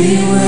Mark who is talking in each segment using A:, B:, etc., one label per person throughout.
A: everywhere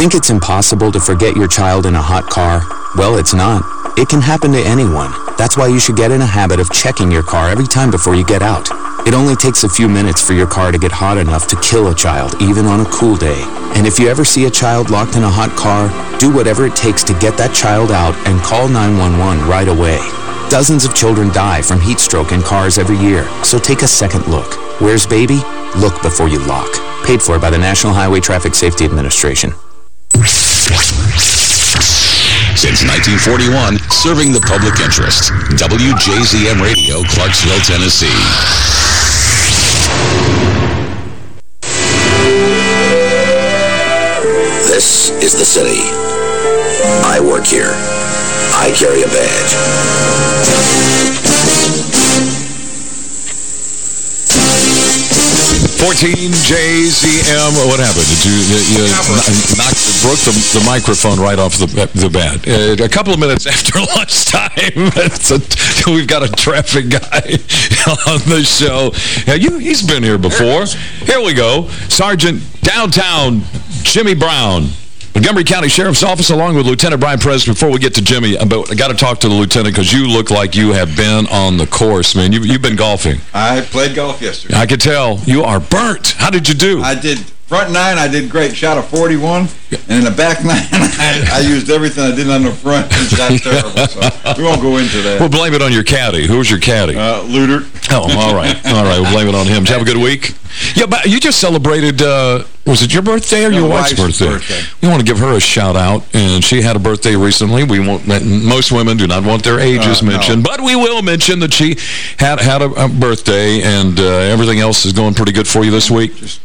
B: Think it's impossible to forget your child in a hot car? Well, it's not. It can happen to anyone. That's why you should get in a habit of checking your car every time before you get out. It only takes a few minutes for your car to get hot enough to kill a child, even on a cool day. And if you ever see a child locked in a hot car, do whatever it takes to get that child out and call 911 right away. Dozens of children die from heat stroke in cars every year, so take a second look. Where's baby? Look before you lock. Paid for by the National Highway Traffic Safety Administration.
C: Since 1941, serving the public interest. WJZM Radio, Clarksville, Tennessee.
D: This is the city. I work here. I carry a badge.
E: 14 JZM. What happened? Did you, you, you knocked, broke the, the microphone right off the, the bat? Uh, a couple of minutes after lunchtime, a, we've got a traffic guy on the show. You, he's been here before. Here we go. Sergeant Downtown Jimmy Brown. Montgomery County Sheriff's Office, along with Lieutenant Brian Perez. Before we get to Jimmy, I got to talk to the lieutenant because you look like you have been on the course, man. You, you've been golfing.
F: I played golf yesterday.
E: I could tell. You are burnt. How did you do?
F: I did front nine, I did great. Shot a 41. And in the back nine, I, I used everything I did on the front and shot terrible. So we won't go into that.
E: We'll blame it on your caddy. Who was your caddy?
F: Uh, Luter.
E: Oh, all right. All right. We'll blame it on him. Did you have a good week? Yeah, but you just celebrated, uh, was it your birthday or your wife's,
F: wife's
E: birthday?
F: birthday.
E: We want to give her a shout out, and she had a birthday recently. We won't, most women do not want their ages
F: Uh, no.
E: mentioned, but we will mention that she had had a, a birthday, and uh, everything else is going pretty good for you this week.
F: Just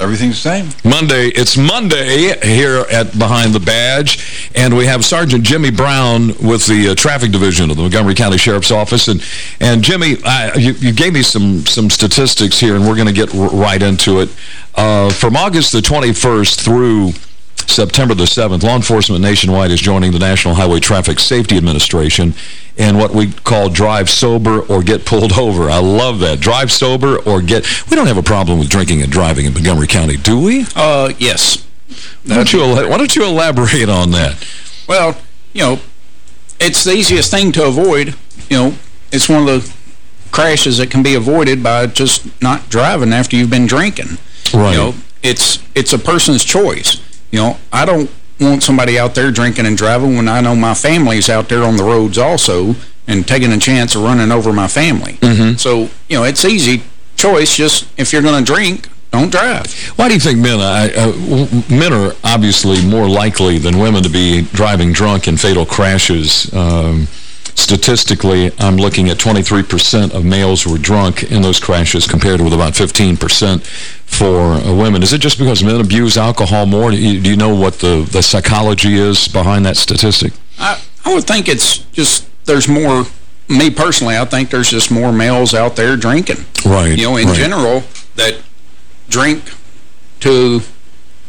F: everything's the same.
E: Monday. It's Monday here at Behind the Badge, and we have Sergeant Jimmy Brown with the uh, Traffic Division of the Montgomery County Sheriff's Office. And, and Jimmy, I, you, you gave me some, some statistics here, and we're going to get right into it. Uh, from August the 21st through September the 7th, law enforcement nationwide is joining the National Highway Traffic Safety Administration in what we call drive sober or get pulled over. I love that. Drive sober or get... We don't have a problem with drinking and driving in Montgomery County, do we?
G: Uh, yes.
E: Why don't, you, why don't you elaborate on that?
G: Well, you know, it's the easiest thing to avoid. You know, it's one of the crashes that can be avoided by just not driving after you've been drinking.
E: Right.
G: You know, it's it's a person's choice. You know, I don't want somebody out there drinking and driving when I know my family's out there on the roads also and taking a chance of running over my family.
E: Mm-hmm.
G: So, you know, it's easy choice. Just if you're going to drink, don't drive.
E: Why do you think men, I, uh, men are obviously more likely than women to be driving drunk in fatal crashes? Um, statistically, I'm looking at 23% of males were drunk in those crashes compared with about 15% for uh, women. Is it just because men abuse alcohol more? Do you, do you know what the, the psychology is behind that statistic?
G: I, I would think it's just there's more, me personally, I think there's just more males out there drinking.
E: Right.
G: You know, in
E: right.
G: general, that drink to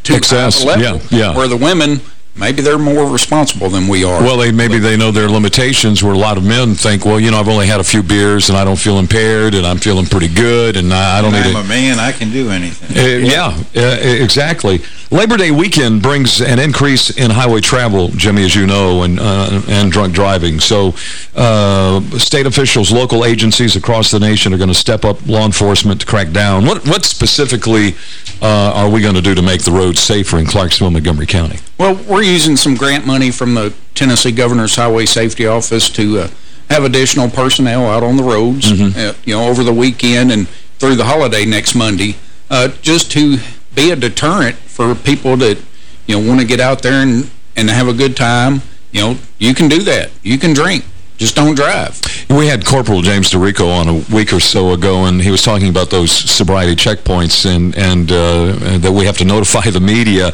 G: to
E: Excess,
G: level
E: yeah, yeah.
G: where the women, maybe they're more responsible than we are.
E: Well, they maybe they know their limitations where a lot of men think, well, you know, I've only had a few beers and I don't feel impaired and I'm feeling pretty good and I, I don't
F: And
E: need
F: I'm a man, I can do anything.
E: Uh, yeah, uh, exactly. Labor Day weekend brings an increase in highway travel, Jimmy, as you know, and uh, and drunk driving. So uh, state officials, local agencies across the nation are going to step up law enforcement to crack down. What, what specifically uh, are we going to do to make the roads safer in Clarksville, Montgomery County?
G: Well, we're using some grant money from the Tennessee Governor's Highway Safety Office to uh, have additional personnel out on the roads, uh, you know, over the weekend and through the holiday next Monday, uh, just to be a deterrent for people that, you know, want to get out there and, and have a good time. You know, you can do that. You can drink. Just don't drive.
E: We had Corporal James DeRico on a week or so ago, and he was talking about those sobriety checkpoints and and uh, that we have to notify the media.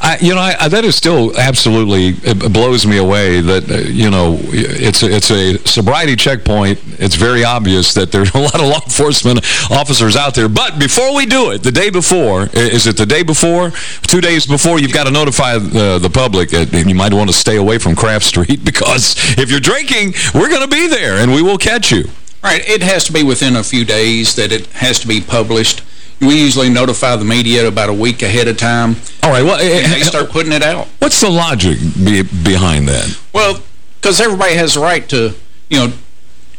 E: I, you know, I, that is still absolutely blows me away that uh, you know it's a, it's a sobriety checkpoint. It's very obvious that there's a lot of law enforcement officers out there. But before we do it, the day before, is it the day before, two days before, you've got to notify the, the public. Uh, you might want to stay away from Kraft Street because if you're drinking, we're going to be there and we will catch you.
G: Right. It has to be within a few days that it has to be published. We usually notify the media about a week ahead of time.
E: All right. Well,
G: and they start putting it out.
E: What's the logic be behind that?
G: Well, because everybody has the right to, you know,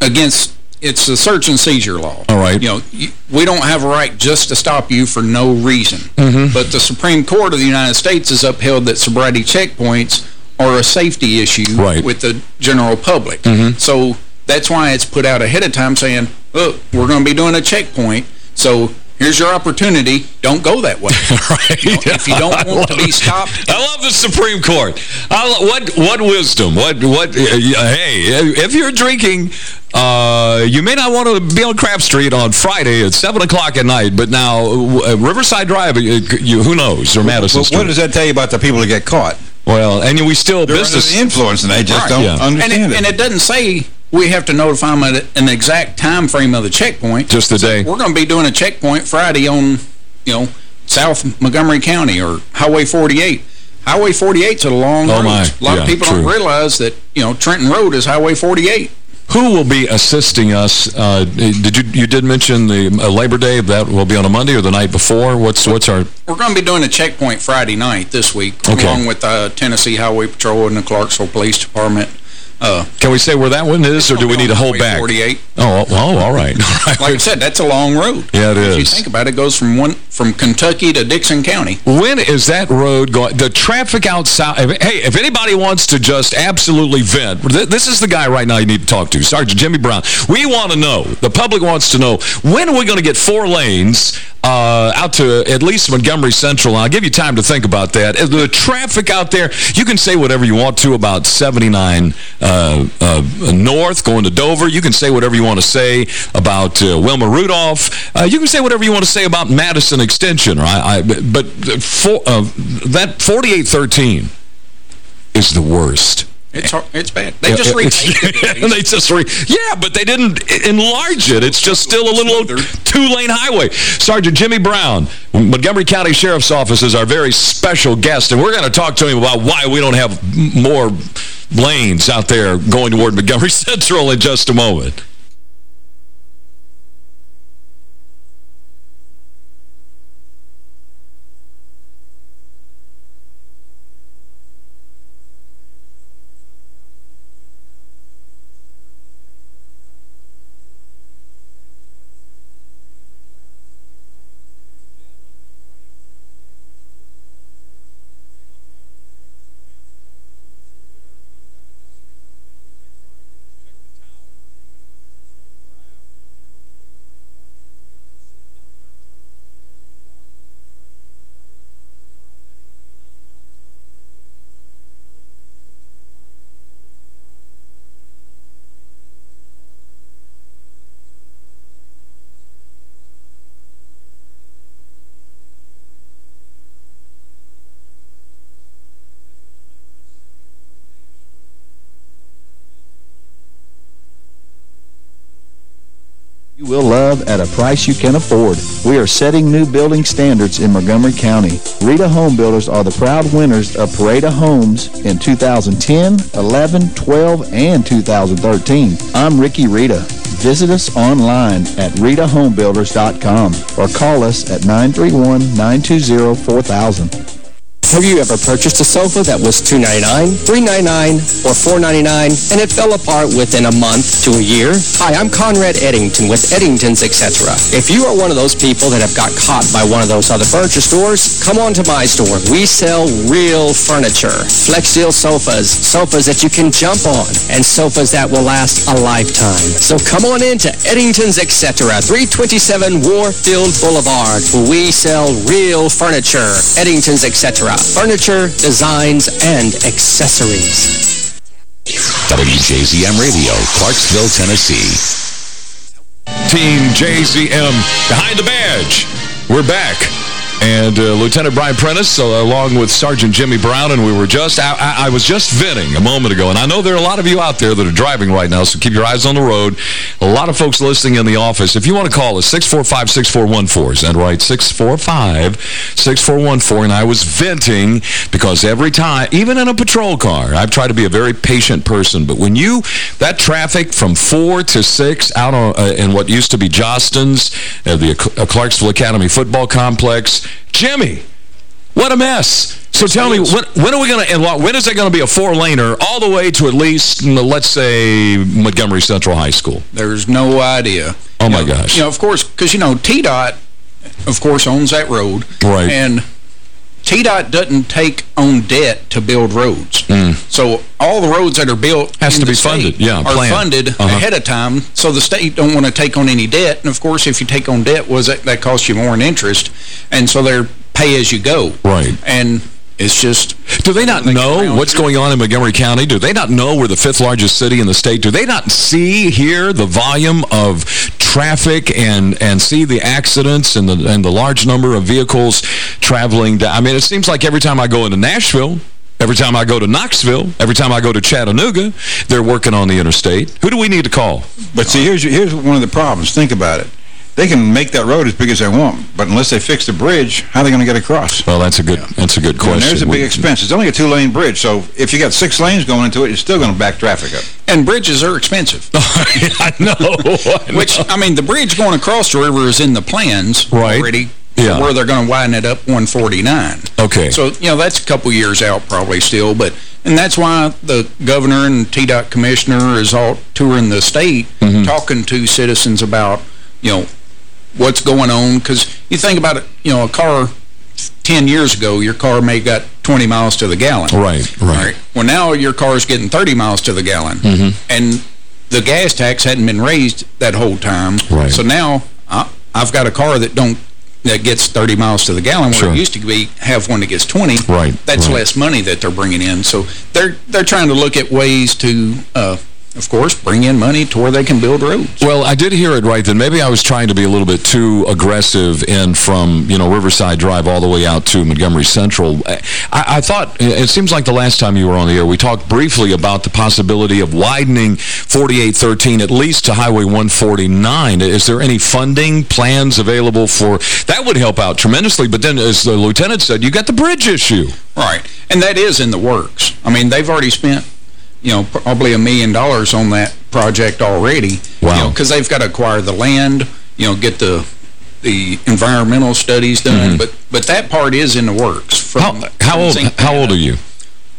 G: against it's a search and seizure law.
E: All right.
G: You know, we don't have a right just to stop you for no reason.
E: Mm -hmm.
G: But the Supreme Court of the United States has upheld that sobriety checkpoints are a safety issue
E: right.
G: with the general public.
E: Mm -hmm.
G: So that's why it's put out ahead of time saying, look, we're going to be doing a checkpoint, so here's your opportunity. Don't go that way.
E: right.
G: You know, if you don't want to be stopped.
E: I love the Supreme Court. what what wisdom? What what? Uh, hey, if you're drinking, uh, you may not want to be on Crab Street on Friday at 7 o'clock at night, but now uh, Riverside Drive, you, who knows, or Madison
F: well,
E: Street.
F: What does that tell you about the people that get caught?
E: Well, and we still
F: They're
E: business
F: under the influence, and they just
G: Right.
F: don't
E: Yeah.
F: understand
G: and it,
F: it.
G: And it doesn't say we have to notify them at an exact time frame of the checkpoint.
E: Just the day.
G: We're going to be doing a checkpoint Friday on, you know, South Montgomery County or Highway 48. Highway 48's a long
E: Oh,
G: road.
E: my.
G: A lot
E: Yeah,
G: of people
E: true.
G: don't realize that, you know, Trenton Road is Highway 48.
E: Who will be assisting us? Uh, did you you did mention the uh, Labor Day? That will be on a Monday or the night before? What's what's our?
G: We're going to be doing a checkpoint Friday night this week,
E: Okay.
G: along with uh, Tennessee Highway Patrol and the Clarksville Police Department. Uh,
E: Can we say where that one is, or do we need to hold back?
G: 48.
E: Oh, oh, all right. All right.
G: Like I said, that's a long road.
E: Yeah, it is.
G: If you think about it, it goes from one from Kentucky to Dickson County.
E: When is that road going? The traffic outside. If, hey, if anybody wants to just absolutely vent, th this is the guy right now you need to talk to, Sergeant Jimmy Brown. We want to know, the public wants to know, when are we going to get four lanes uh, out to at least Montgomery Central? I'll give you time to think about that. Uh, The traffic out there, you can say whatever you want to about 79 uh, uh, North going to Dover. You can say whatever you want to say about uh, Wilma Rudolph. Uh, you can say whatever you want to say about Madison Extension. I, but for, that 4813 is the worst.
G: It's hard, it's bad. They just it.
E: they just re yeah, but they didn't enlarge it. It's just still a little two-lane highway. Sergeant Jimmy Brown, Montgomery County Sheriff's Office, is our very special guest, and we're going to talk to him about why we don't have more lanes out there going toward Montgomery Central in just a moment.
H: Will love at a price you can afford. We are setting new building standards in Montgomery County. Reda Home Builders are the proud winners of Parade of Homes in 2010, 11, 12, and 2013. I'm Ricky Reda. Visit us online at redahomebuilders.com or call us at 931-920-4000.
I: Have you ever purchased a sofa that was 299, 399, or 499 and it fell apart within a month to a year? Hi, I'm Conrad Eddington with Eddington's Etc. If you are one of those people that have got caught by one of those other furniture stores, come on to my store. We sell real furniture. Flexsteel sofas, sofas that you can jump on, and sofas that will last a lifetime. So come on in to Eddington's Etc. 327 Warfield Boulevard. We sell real furniture. Eddington's Etc furniture, designs, and accessories.
C: WJZM Radio, Clarksville, Tennessee.
E: Team JZM behind the badge. We're back. And uh, Lieutenant Brian Prentice, uh, along with Sergeant Jimmy Brown, and we were just, I, I, was just venting a moment ago, and I know there are a lot of you out there that are driving right now, so keep your eyes on the road. A lot of folks listening in the office. If you want to call us, 645-6414, is that right? 645-6414, and I was venting because every time, even in a patrol car, I've tried to be a very patient person, but when you, that traffic from 4 to 6 out on, uh, in what used to be Jostens, uh, the uh, Clarksville Academy Football Complex, Jimmy, what a mess. So tell me, when, when are we going to, when is it going to be a four-laner all the way to at least, let's say, Montgomery Central High School?
G: There's no idea.
E: Oh,
G: you
E: my
G: know,
E: gosh.
G: You know, of course, because, you know, TDOT, of course, owns that road.
E: Right.
G: And TDOT doesn't take on debt to build roads.
E: Mm.
G: So all the roads that are built
E: Has to be funded, yeah,
G: are
E: planned.
G: funded
E: Uh -huh.
G: ahead of time. So the state don't want to take on any debt. And, of course, if you take on debt, was that, that costs you more in interest. And so they're pay as you go.
E: Right.
G: And it's just...
E: Do they not know what's going on in Montgomery County? Do they not know we're the fifth largest city in the state? Do they not see here the volume of traffic and and see the accidents and the and the large number of vehicles traveling down? I mean, it seems like every time I go into Nashville, every time I go to Knoxville, every time I go to Chattanooga, they're working on the interstate. Who do we need to call?
F: But see, here's here's one of the problems. Think about it. They can make that road as big as they want, but unless they fix the bridge, how are they going to get across?
E: Well, that's a good that's a good question.
F: And there's a big expense. It's only a two-lane bridge, so if you got six lanes going into it, you're still going to back traffic up.
G: And bridges are expensive.
E: I know. I
G: Which, I mean, the bridge going across the river is in the plans
E: Right.
G: already
E: Yeah.
G: where they're going to widen it up 149.
E: Okay.
G: So, you know, that's a couple years out probably still, but and that's why the governor and TDOT commissioner is all touring the state
E: Mm-hmm.
G: talking to citizens about, you know, what's going on. Because you think about it, you know, a car 10 years ago, your car may got 20 miles to the gallon.
E: Right, right.
G: Well, now your car's getting 30 miles to the gallon.
E: Mm-hmm.
G: And the gas tax hadn't been raised that whole time.
E: Right.
G: So now I, I've got a car that don't that gets 30 miles to the gallon where
E: Sure.
G: it used to be have one that gets 20.
E: Right,
G: That's
E: right.
G: less money that they're bringing in. So they're they're trying to look at ways to, uh, of course, bring in money to where they can build roads.
E: Well, I did hear it right then. Maybe I was trying to be a little bit too aggressive in from, you know, Riverside Drive all the way out to Montgomery Central. I, I thought, it seems like the last time you were on the air, we talked briefly about the possibility of widening 4813 at least to Highway 149. Is there any funding plans available for, that would help out tremendously. But then, as the lieutenant said, you got the bridge issue.
G: Right. And that is in the works. I mean, they've already spent, you know, probably a million dollars on that project already.
E: Wow.
G: Because they've got to acquire the land, you know, get the the environmental studies done. Mm-hmm. But but that part is in the works. From.
E: How, how old, how old are you?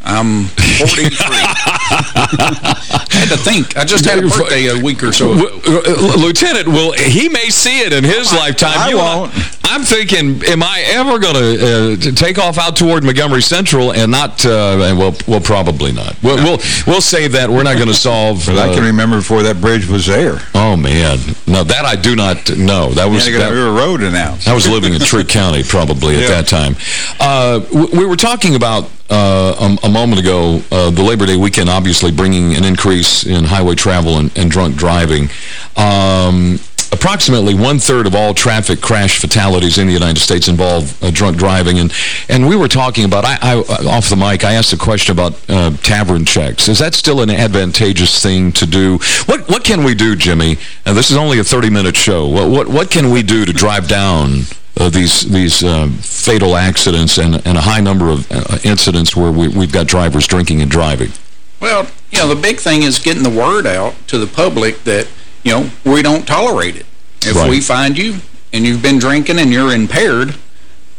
G: I'm 43. I had to think. I just had a birthday a week or so ago.
E: W- uh, Lieutenant, well, he may see it in his lifetime.
F: I
E: You-
F: won't.
E: I'm thinking, am I ever going to uh, take off out toward Montgomery Central and not? Uh, and well, well, probably not. We'll we'll, we'll save that. We're not going to solve.
F: But I
E: uh,
F: can remember before that bridge was there.
E: oh man, no, that I do not know. That was
F: had to get
E: that-
F: a river road announced.
E: I was living in Trigg County probably at that time. Uh, w- we were talking about uh, a, a moment ago uh, the Labor Day weekend obviously bringing an increase in highway travel and, and drunk driving. Um, approximately one-third of all traffic crash fatalities in the United States involve uh, drunk driving. And, and we were talking about, I, I, off the mic, I asked a question about uh, tavern checks. Is that still an advantageous thing to do? What what can we do, Jimmy? And this is only a 30-minute show. What, what, what can we do to drive down uh, these these uh, fatal accidents and, and a high number of uh, incidents where we, we've got drivers drinking and driving?
G: Well, you know, the big thing is getting the word out to the public that, you know, we don't tolerate it. If
E: Right.
G: we find you and you've been drinking and you're impaired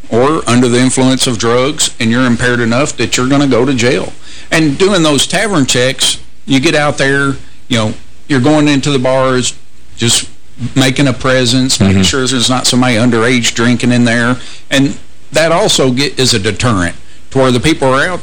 G: or under the influence of drugs and you're impaired enough that you're going to go to jail. And doing those tavern checks, you get out there, you know, you're going into the bars, just making a presence, making sure there's not somebody underage drinking in there. And that also get, is a deterrent to where the people are out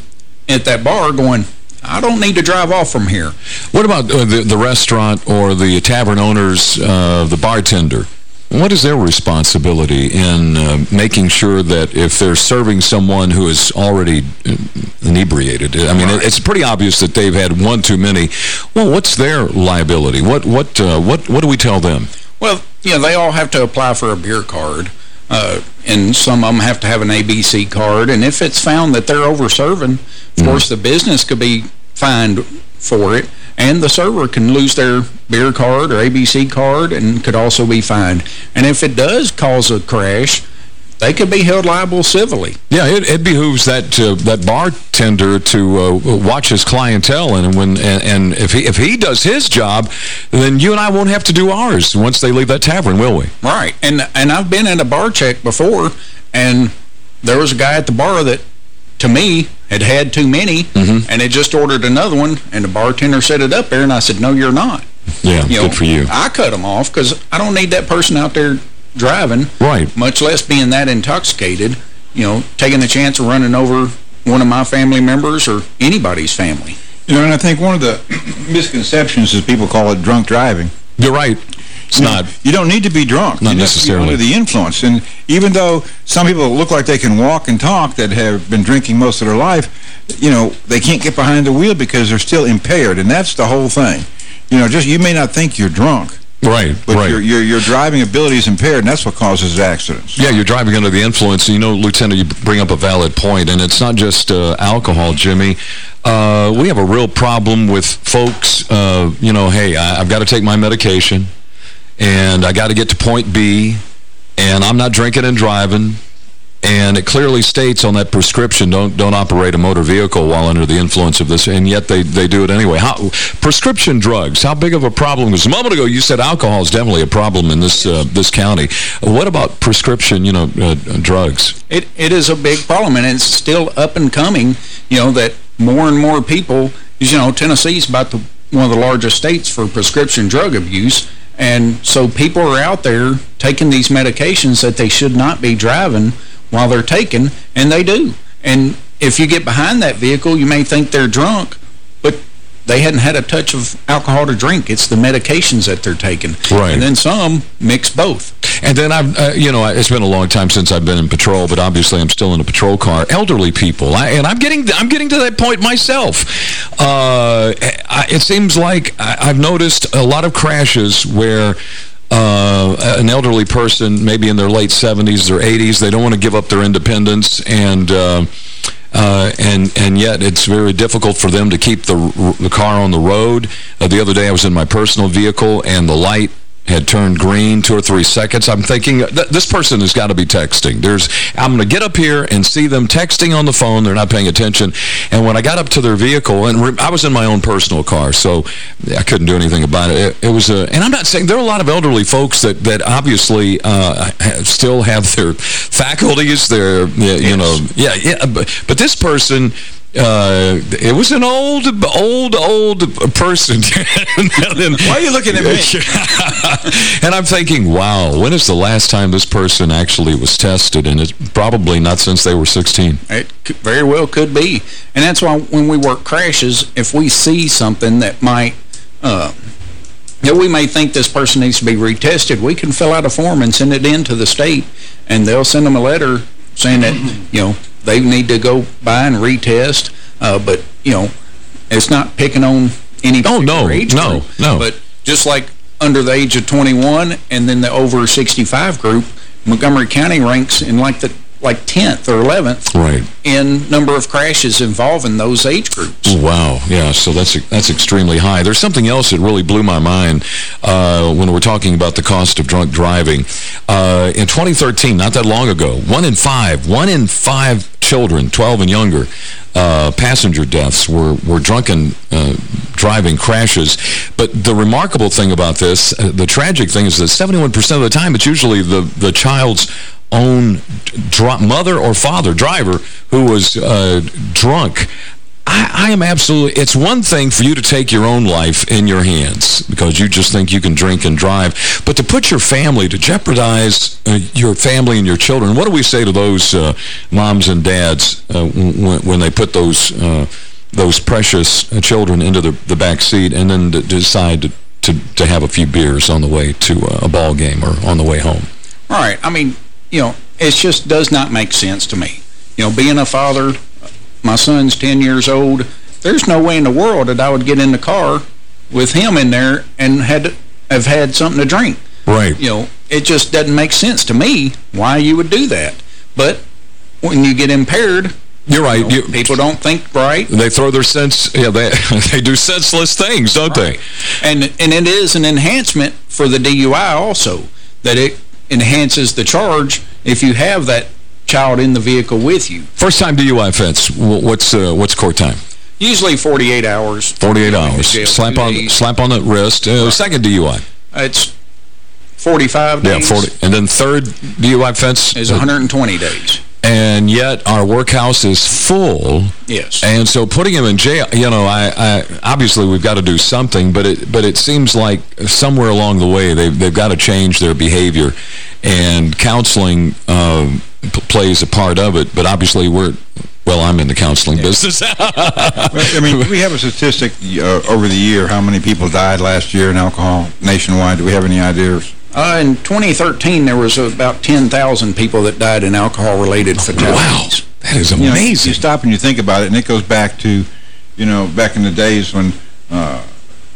G: at that bar going, I don't need to drive off from here.
E: What about uh, the, the restaurant or the tavern owners, uh, the bartender? What is their responsibility in uh, making sure that if they're serving someone who is already uh, inebriated, I mean,
G: Right.
E: it's pretty obvious that they've had one too many. Well, what's their liability? What what uh, what what do we tell them?
G: Well, you know, they all have to apply for a beer card, uh, and some of them have to have an ABC card. And if it's found that they're over-serving, of course, the business could be fined for it, and the server can lose their beer card or ABC card and could also be fined. And if it does cause a crash, they could be held liable civilly.
E: Yeah, it, it behooves that uh, that bartender to uh, watch his clientele, and when and, and if he if he does his job, then you and I won't have to do ours once they leave that tavern, will we?
G: Right. And and I've been in a bar check before, and there was a guy at the bar that, to me, had had too many, mm-hmm. and had just ordered another one, and the bartender set it up there, and I said, no, you're not.
E: Yeah,
G: You know,
E: good for you.
G: I cut them off because I don't need that person out there driving.
E: Right.
G: Much less being that intoxicated, you know, taking the chance of running over one of my family members or anybody's family.
F: You know, and I think one of the misconceptions is people call it drunk driving.
E: You're right. It's
F: You
E: not.
F: You don't need to be drunk.
E: Not necessarily.
F: Be under the influence. And even though some people look like they can walk and talk that have been drinking most of their life, you know, they can't get behind the wheel because they're still impaired. And that's the whole thing. You know, just you may not think you're drunk,
E: Right,
F: but
E: right.
F: your, your, your driving ability is impaired, and that's what causes accidents.
E: Yeah, you're driving under the influence. You know, Lieutenant, you bring up a valid point, and it's not just uh, alcohol, Jimmy. Uh, we have a real problem with folks, uh, you know, hey, I, I've got to take my medication, and I got to get to point B, and I'm not drinking and driving, and it clearly states on that prescription, don't don't operate a motor vehicle while under the influence of this, and yet they, they do it anyway. How, prescription drugs, how big of a problem? Because a moment ago you said alcohol is definitely a problem in this uh, this county. What about prescription, you know, uh, drugs?
G: It It is a big problem, and it's still up and coming, you know, that more and more people, you know, Tennessee's about the, one of the largest states for prescription drug abuse, and so people are out there taking these medications that they should not be driving while they're taking, and they do. And if you get behind that vehicle, you may think they're drunk, they hadn't had a touch of alcohol to drink. It's the medications that they're taking.
E: Right.
G: And then some mix both.
E: And then I've, uh, you know, it's been a long time since I've been in patrol, but obviously I'm still in a patrol car. Elderly people, I, and I'm getting, I'm getting to that point myself. Uh, I, it seems like I, I've noticed a lot of crashes where uh, an elderly person, maybe in their late 70s or 80s, they don't want to give up their independence, and uh, and and yet it's very difficult for them to keep the the car on the road. Uh, the other day I was in my personal vehicle, and the light had turned green two or three seconds. I'm thinking, th this person has got to be texting. There's, I'm going to get up here and see them texting on the phone. They're not paying attention. And when I got up to their vehicle, and I was in my own personal car, so I couldn't do anything about it. It, it was a, and I'm not saying, there are a lot of elderly folks that, that obviously uh, still have their faculties, their, you, you know, yeah, yeah, but, but this person, uh, it was an old, old, old person.
F: Why are you looking at me?
E: and I'm thinking, wow, when is the last time this person actually was tested? And it's probably not since they were 16.
G: It could, very well could be. And that's why when we work crashes, if we see something that might, uh, that we may think this person needs to be retested, we can fill out a form and send it in to the state, and they'll send them a letter saying that, you know, they need to go by and retest, uh, but, you know, it's not picking on any
E: Oh, no,
G: age
E: no,
G: group.
E: no.
G: But just like under the age of 21, and then the over 65 group, Montgomery County ranks in like the like 10th or 11th
E: right.
G: in number of crashes involving those age groups.
E: Wow, yeah, so that's that's extremely high. There's something else that really blew my mind uh, when we're talking about the cost of drunk driving. Uh, in 2013, not that long ago, one in five, one in five children, 12 and younger, uh, passenger deaths were, were drunken uh, driving crashes. But the remarkable thing about this, uh, the tragic thing is that 71% of the time, it's usually the, the child's own mother or father driver who was uh, drunk. I, I, am absolutely, it's one thing for you to take your own life in your hands because you just think you can drink and drive, but to put your family, to jeopardize uh, your family and your children, what do we say to those uh, moms and dads uh, when, when, they put those uh, those precious uh, children into the, the back seat and then decide to, to, to, have a few beers on the way to a ball game or on the way home?
G: All right. I mean, you know, it just does not make sense to me. You know, being a father, my son's 10 years old, there's no way in the world that I would get in the car with him in there and had have had something to drink.
E: Right.
G: You know, it just doesn't make sense to me why you would do that. But when you get impaired,
E: you're right.
G: You know, you, people don't think right.
E: They throw their sense, yeah, they, they do senseless things, don't right.
G: they? And, and it is an enhancement for the DUI also, that it enhances the charge if you have that child in the vehicle with you.
E: First time DUI offense, what's uh, what's court time?
G: Usually 48 hours.
E: 48 hours. Slap on days. slap on the wrist. Uh, right. Second DUI.
G: It's 45 days.
E: Yeah, 40. And then third DUI offense?
G: Is 120 days
E: and yet our workhouse is full.
G: Yes.
E: And so putting him in jail, you know, I, I obviously we've got to do something, but it but it seems like somewhere along the way they've they've got to change their behavior, and counseling um, plays a part of it. But obviously we're well, I'm in the counseling yeah. business.
F: I mean, we have a statistic uh, over the year how many people died last year in alcohol nationwide? Do we have any ideas?
G: Uh, in 2013, there was about 10,000 people that died in alcohol-related fatalities.
E: Wow, that is amazing. You, know,
F: you, stop and you think about it, and it goes back to, you know, back in the days when uh,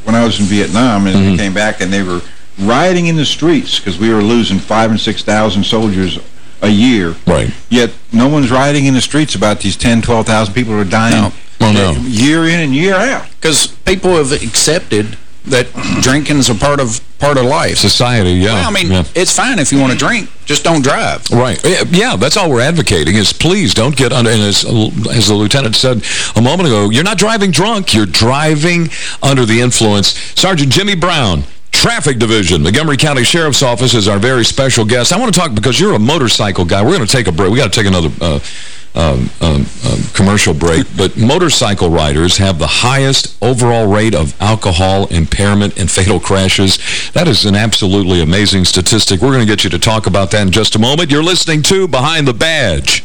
F: when I was in Vietnam, and mm -hmm. we came back, and they were rioting in the streets because we were losing five and 6,000 soldiers a year.
E: Right.
F: Yet no one's rioting in the streets about these 10, 12,000 people who are dying
E: no. Well, no.
F: year in and year out.
G: Because people have accepted that drinking is a part of part of life.
E: Society, yeah.
G: Well, I mean,
E: yeah.
G: it's fine if you want to drink. Just don't drive.
E: Right. Yeah, that's all we're advocating is please don't get under, and as, as the lieutenant said a moment ago, you're not driving drunk. You're driving under the influence. Sergeant Jimmy Brown, Traffic Division, Montgomery County Sheriff's Office is our very special guest. I want to talk, because you're a motorcycle guy, we're going to take a break. we got to take another uh, um, um, um, commercial break, but motorcycle riders have the highest overall rate of alcohol impairment and fatal crashes. That is an absolutely amazing statistic. We're going to get you to talk about that in just a moment. You're listening to Behind the Badge.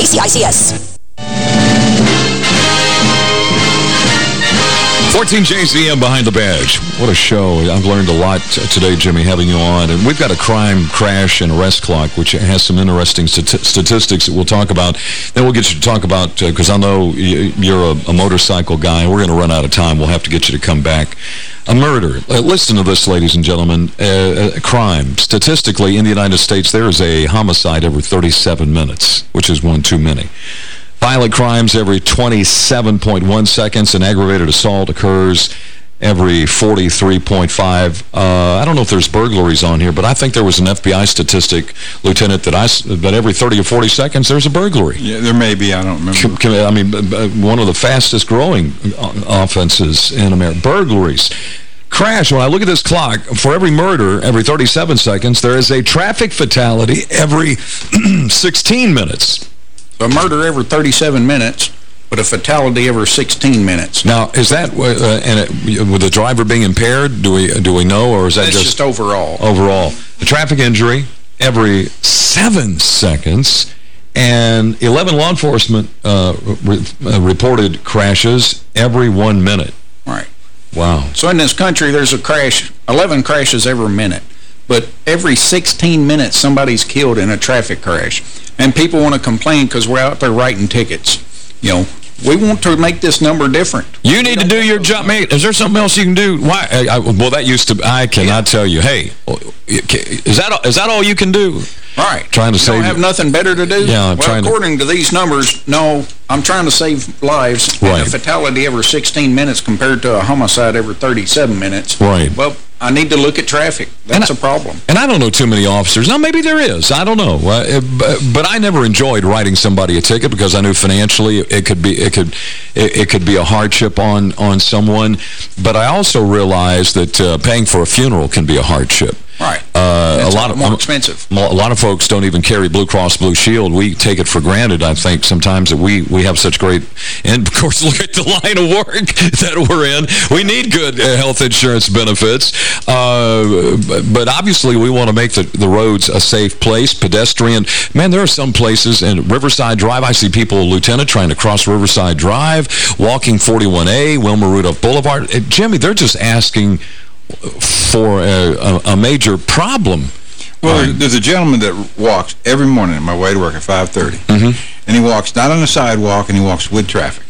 J: ACICS.
E: 14 JZM behind the badge. What a show. I've learned a lot today, Jimmy, having you on. And we've got a crime, crash, and arrest clock, which has some interesting statistics that we'll talk about. Then we'll get you to talk about, because uh, I know you're a, a motorcycle guy, we're going to run out of time. We'll have to get you to come back. A murder. Uh, listen to this, ladies and gentlemen. Uh, a crime. Statistically, in the United States, there is a homicide every 37 minutes, which is one too many. Violent crimes every 27.1 seconds. An aggravated assault occurs every 43.5. Uh, I don't know if there's burglaries on here, but I think there was an FBI statistic, Lieutenant, that I that every 30 or 40 seconds there's a burglary.
F: Yeah, there may be. I don't remember.
E: I mean, one of the fastest growing uh, offenses in America. Burglaries. Crash, when I look at this clock, for every murder, every 37 seconds, there is a traffic fatality every 16 minutes.
G: A murder every 37 minutes, but a fatality every 16 minutes.
E: Now, is that uh, and it, with the driver being impaired? Do we do we know, or is that
G: just,
E: just
G: overall?
E: Overall, a traffic injury every seven seconds, and 11 law enforcement uh, re uh, reported crashes every one minute.
G: Right.
E: Wow.
G: So in this country, there's a crash, 11 crashes every minute. But every 16 minutes, somebody's killed in a traffic crash. And people want to complain because we're out there writing tickets. You know, we want to make this number different.
E: You need to do your job, mate. Is there something else you can do? Why? I, well, that used to. I cannot yeah. tell you. Hey, oh, is that is that all you can do?
G: All right.
E: Trying to
G: you
E: save.
G: Don't have nothing better to do.
E: Yeah.
G: well, according to, to, these numbers, no. I'm trying to save lives.
E: Right.
G: a fatality every 16 minutes compared to a homicide every 37 minutes.
E: Right.
G: Well, I need to look at traffic. That's
E: I,
G: a problem.
E: And I don't know too many officers. Now, maybe there is. I don't know. Uh, but, but, I never enjoyed writing somebody a ticket because I knew financially it could be it could it, it could be a hardship on on someone. But I also realized that uh, paying for a funeral can be a hardship.
G: Right.
E: Uh,
G: a
E: lot of
G: more expensive.
E: A lot of folks don't even carry Blue Cross Blue Shield. We take it for granted. I think sometimes that we we have such great and of course look at the line of work that we're in. We need good uh, health insurance benefits. Uh, but obviously we want to make the the roads a safe place, pedestrian. Man, there are some places in Riverside Drive. I see people, Lieutenant, trying to cross Riverside Drive, walking 41A, Wilma Rudolph Boulevard. Uh, Jimmy, they're just asking for a, a, a major problem.
F: Well, there's a gentleman that walks every morning on my way to work at 5.30.
E: Mm -hmm.
F: And he walks not on the sidewalk, and he walks with traffic.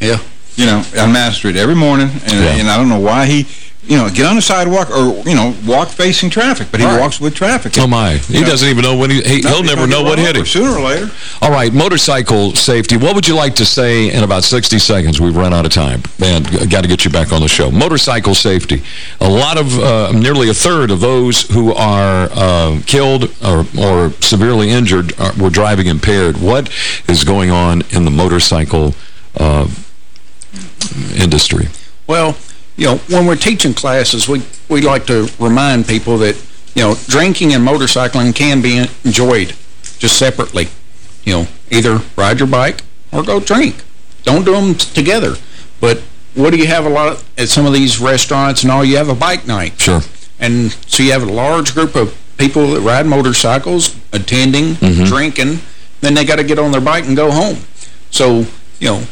G: Yeah.
F: You know, on Mass Street every morning, and, yeah. and I don't know why he you know, get on the sidewalk or, you know, walk facing traffic. But he right. walks with traffic.
E: Oh, my. He doesn't even know when he... he will never know what hit him.
F: Sooner or later.
E: All right, motorcycle safety. What would you like to say in about 60 seconds? We've run out of time. Man, got to get you back on the show. Motorcycle safety. A lot of, uh, nearly a third of those who are uh, killed or, or severely injured are, were driving impaired. What is going on in the motorcycle uh, industry?
G: Well you know, when we're teaching classes, we, we like to remind people that, you know, drinking and motorcycling can be enjoyed just separately. You know, either ride your bike or go drink. Don't do them together. But what do you have a lot of, at some of these restaurants and all, you have a bike night.
E: Sure.
G: And so you have a large group of people that ride motorcycles, attending, mm -hmm. drinking, then they got to get on their bike and go home. So, you know,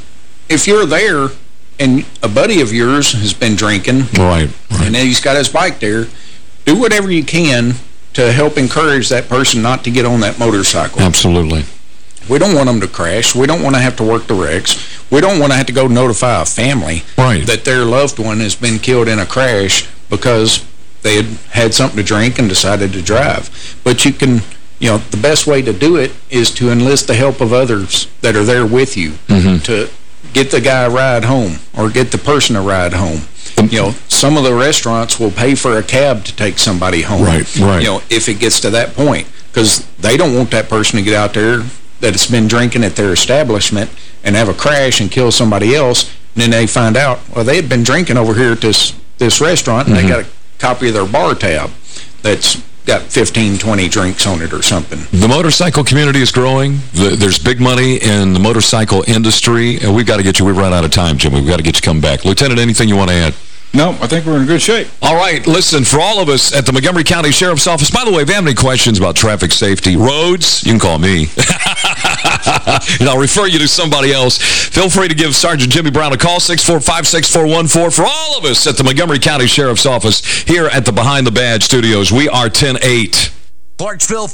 G: if you're there and a buddy of yours has been drinking.
E: Right, right.
G: And he's got his bike there. Do whatever you can to help encourage that person not to get on that motorcycle.
E: Absolutely.
G: We don't want them to crash. We don't want to have to work the wrecks. We don't want to have to go notify a family
E: right.
G: that their loved one has been killed in a crash because they had had something to drink and decided to drive. But you can, you know, the best way to do it is to enlist the help of others that are there with you
E: mm -hmm.
G: to get the guy a ride home or get the person a ride home. You know, some of the restaurants will pay for a cab to take somebody home.
E: Right, right.
G: You know, if it gets to that point. Because they don't want that person to get out there that has been drinking at their establishment and have a crash and kill somebody else, and then they find out, well, they had been drinking over here at this, this restaurant, and mm -hmm. they mm-hmm. got a copy of their bar tab that's got 15, 20 drinks on it or something.
E: The motorcycle community is growing. The, there's big money in the motorcycle industry, and we've got to get you, we've run out of time, Jim. We've got to get you come back. Lieutenant, anything you want to add?
F: No, I think we're in good shape.
E: All right, listen, for all of us at the Montgomery County Sheriff's Office, by the way, if you have any questions about traffic safety, roads, you can call me. and I'll refer you to somebody else. Feel free to give Sergeant Jimmy Brown a call, 645-6414. For all of us at the Montgomery County Sheriff's Office here at the Behind the Badge Studios, we are 10-8.
K: Clarksville